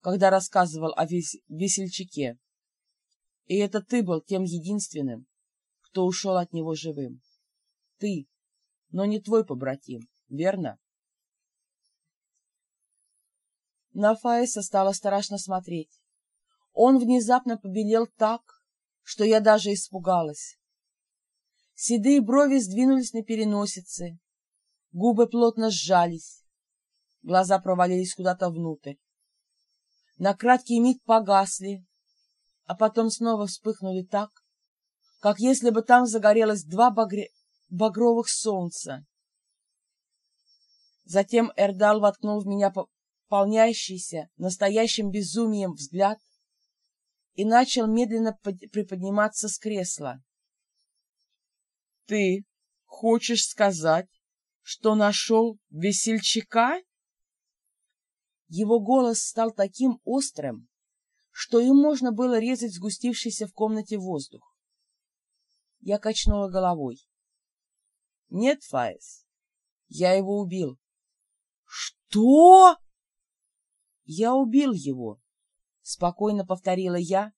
когда рассказывал о вес... весельчаке. И это ты был тем единственным, кто ушел от него живым. Ты, но не твой побратим, верно? На Фаиса стало страшно смотреть. Он внезапно побелел так, что я даже испугалась. Седые брови сдвинулись на переносице, губы плотно сжались, глаза провалились куда-то внутрь. На краткий миг погасли, а потом снова вспыхнули так, как если бы там загорелось два багре... багровых солнца. Затем Эрдал воткнул в меня полнящийся настоящим безумием взгляд и начал медленно приподниматься с кресла. — Ты хочешь сказать, что нашел весельчака? Его голос стал таким острым, что им можно было резать сгустившийся в комнате воздух. Я качнула головой. — Нет, Фаис, я его убил. — Что? — Я убил его, — спокойно повторила я,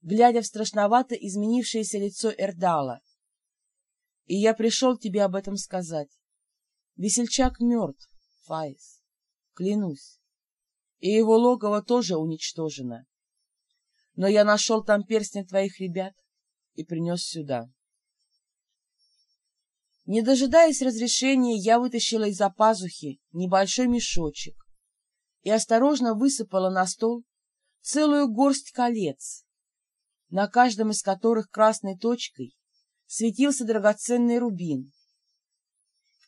глядя в страшновато изменившееся лицо Эрдала. — И я пришел тебе об этом сказать. Весельчак мертв, Фаис, клянусь и его логово тоже уничтожено. Но я нашел там перстни твоих ребят и принес сюда. Не дожидаясь разрешения, я вытащила из-за пазухи небольшой мешочек и осторожно высыпала на стол целую горсть колец, на каждом из которых красной точкой светился драгоценный рубин.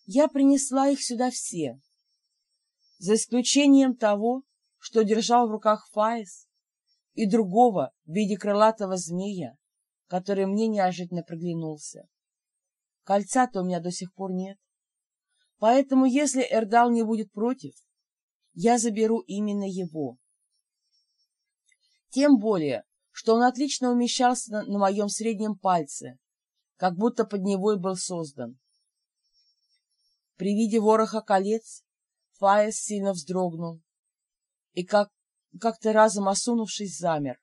Я принесла их сюда все, за исключением того, что держал в руках Фаис, и другого в виде крылатого змея, который мне неожиданно проглянулся. Кольца-то у меня до сих пор нет. Поэтому, если Эрдал не будет против, я заберу именно его. Тем более, что он отлично умещался на, на моем среднем пальце, как будто под него и был создан. При виде вороха колец Фаес сильно вздрогнул, и как, как-то разом осунувшись, замер.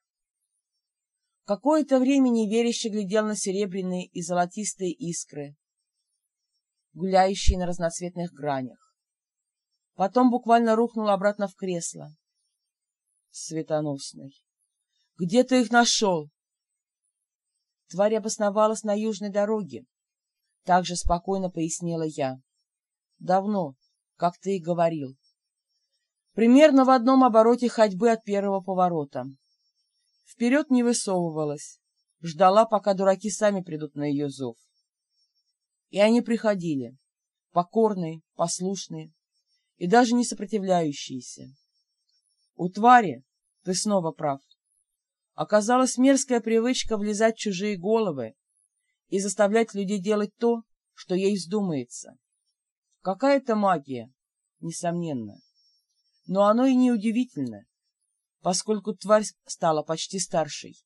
Какое-то время неверяще глядел на серебряные и золотистые искры, гуляющие на разноцветных гранях. Потом буквально рухнул обратно в кресло. Светоносный. Где ты их нашел? Тварь обосновалась на южной дороге. Так же спокойно пояснила я. Давно, как ты и говорил примерно в одном обороте ходьбы от первого поворота. Вперед не высовывалась, ждала, пока дураки сами придут на ее зов. И они приходили, покорные, послушные и даже не сопротивляющиеся. У твари, ты снова прав, оказалась мерзкая привычка влезать в чужие головы и заставлять людей делать то, что ей вздумается. Какая-то магия, несомненно. Но оно и не удивительно, поскольку тварь стала почти старшей.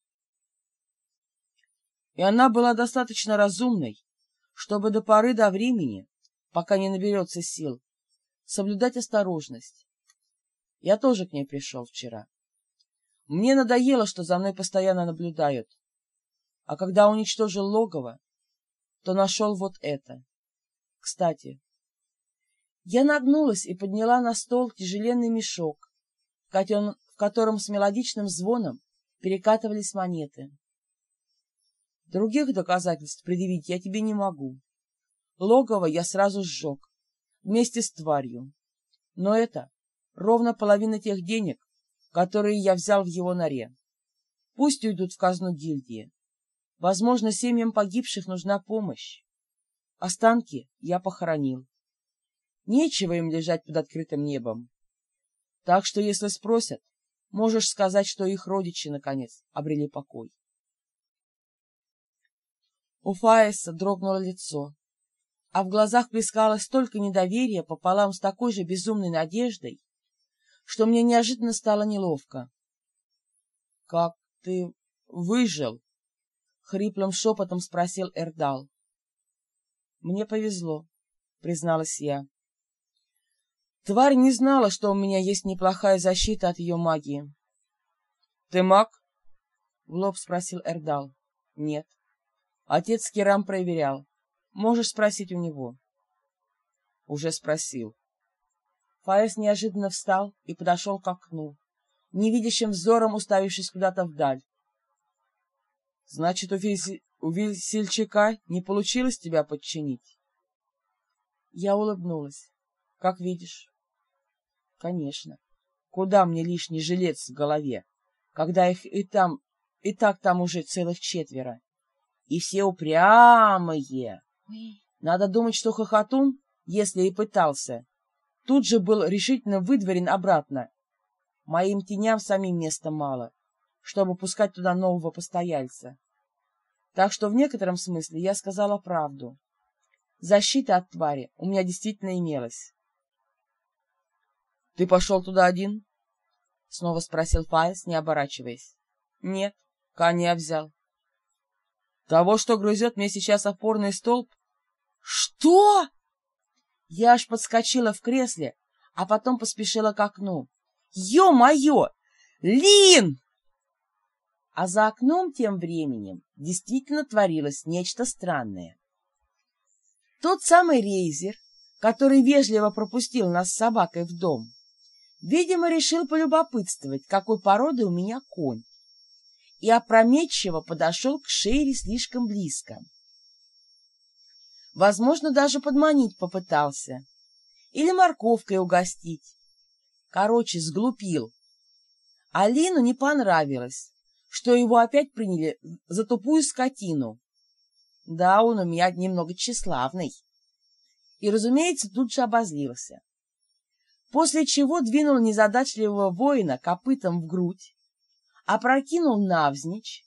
И она была достаточно разумной, чтобы до поры до времени, пока не наберется сил, соблюдать осторожность. Я тоже к ней пришел вчера. Мне надоело, что за мной постоянно наблюдают. А когда уничтожил логово, то нашел вот это. Кстати, я нагнулась и подняла на стол тяжеленный мешок, в котором с мелодичным звоном перекатывались монеты. Других доказательств предъявить я тебе не могу. Логово я сразу сжег, вместе с тварью. Но это ровно половина тех денег, которые я взял в его норе. Пусть уйдут в казну гильдии. Возможно, семьям погибших нужна помощь. Останки я похоронил. Нечего им лежать под открытым небом. Так что, если спросят, можешь сказать, что их родичи, наконец, обрели покой. У Фаиса дрогнуло лицо, а в глазах плескалось столько недоверия пополам с такой же безумной надеждой, что мне неожиданно стало неловко. — Как ты выжил? — хриплым шепотом спросил Эрдал. — Мне повезло, — призналась я. Тварь не знала, что у меня есть неплохая защита от ее магии. Ты маг? В лоб спросил Эрдал. Нет. Отец Керам проверял. Можешь спросить у него. Уже спросил. Фаэс неожиданно встал и подошел к окну, невидящим взором уставившись куда-то вдаль. Значит, у, веси... у весельчака не получилось тебя подчинить? Я улыбнулась. Как видишь. Конечно. Куда мне лишний жилец в голове, когда их и там, и так там уже целых четверо. И все упрямые. Надо думать, что хохотун, если и пытался, тут же был решительно выдворен обратно. Моим теням самим места мало, чтобы пускать туда нового постояльца. Так что в некотором смысле я сказала правду. Защита от твари у меня действительно имелась. — Ты пошел туда один? — снова спросил Фаис, не оборачиваясь. — Нет, коня взял. — Того, что грызет мне сейчас опорный столб? — Что? Я аж подскочила в кресле, а потом поспешила к окну. Ё-моё! Лин! А за окном тем временем действительно творилось нечто странное. Тот самый рейзер, который вежливо пропустил нас с собакой в дом, видимо, решил полюбопытствовать, какой породы у меня конь, и опрометчиво подошел к Шейре слишком близко. Возможно, даже подманить попытался. Или морковкой угостить. Короче, сглупил. Алину не понравилось, что его опять приняли за тупую скотину. Да, он у меня немного тщеславный. И, разумеется, тут же обозлился. После чего двинул незадачливого воина копытом в грудь, опрокинул навзничь,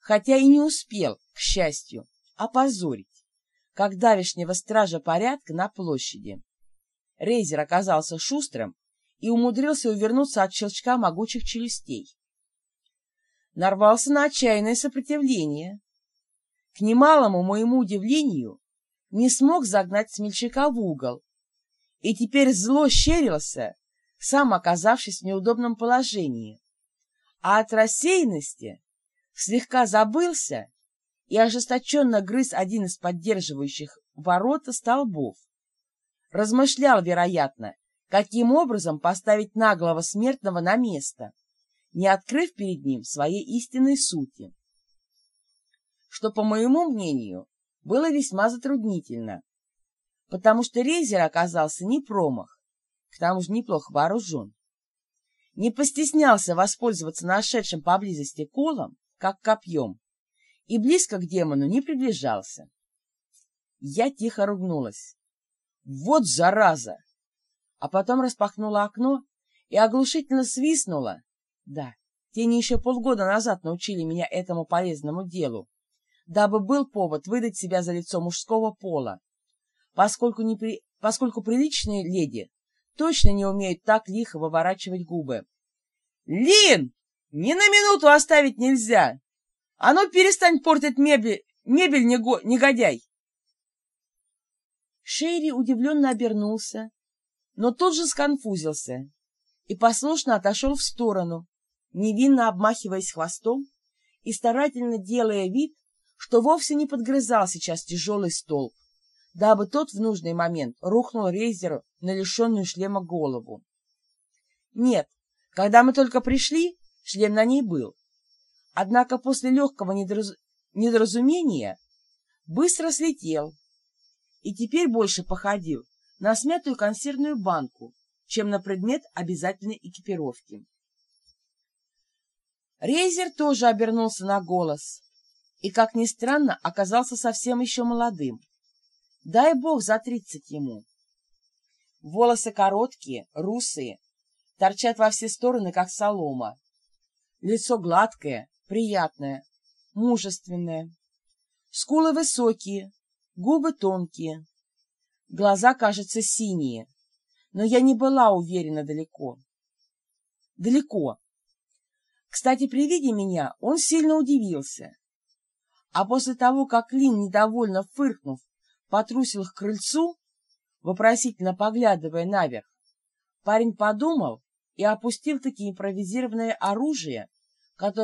хотя и не успел, к счастью, опозорить как давешнего стража порядка на площади. Рейзер оказался шустрым и умудрился увернуться от щелчка могучих челюстей. Нарвался на отчаянное сопротивление. К немалому моему удивлению не смог загнать смельчака в угол, и теперь зло щерился, сам оказавшись в неудобном положении, а от рассеянности слегка забылся и ожесточенно грыз один из поддерживающих ворота столбов. Размышлял, вероятно, каким образом поставить наглого смертного на место, не открыв перед ним своей истинной сути. Что, по моему мнению, было весьма затруднительно, потому что Рейзер оказался не промах, к тому же неплохо вооружен. Не постеснялся воспользоваться нашедшим поблизости колом, как копьем, и близко к демону не приближался. Я тихо ругнулась. Вот зараза! А потом распахнула окно и оглушительно свистнула. Да, тени еще полгода назад научили меня этому полезному делу, дабы был повод выдать себя за лицо мужского пола, поскольку, не при... поскольку приличные леди точно не умеют так лихо выворачивать губы. «Лин! Ни на минуту оставить нельзя!» А ну перестань портить мебель, мебель, него, негодяй!» Шерри удивленно обернулся, но тут же сконфузился и послушно отошел в сторону, невинно обмахиваясь хвостом и старательно делая вид, что вовсе не подгрызал сейчас тяжелый столб, дабы тот в нужный момент рухнул рейзеру на лишенную шлема голову. Нет, когда мы только пришли, шлем на ней был, Однако после легкого недораз... недоразумения быстро слетел и теперь больше походил на смятую консервную банку, чем на предмет обязательной экипировки. Рейзер тоже обернулся на голос и, как ни странно, оказался совсем еще молодым. Дай бог за тридцать ему. Волосы короткие, русые, торчат во все стороны, как солома. Лицо гладкое, приятная, мужественная. Скулы высокие, губы тонкие, глаза, кажется, синие, но я не была уверена далеко. Далеко. Кстати, при виде меня он сильно удивился. А после того, как Лин, недовольно фыркнув, потрусил к крыльцу, вопросительно поглядывая наверх, парень подумал и опустил таки импровизированное оружие которым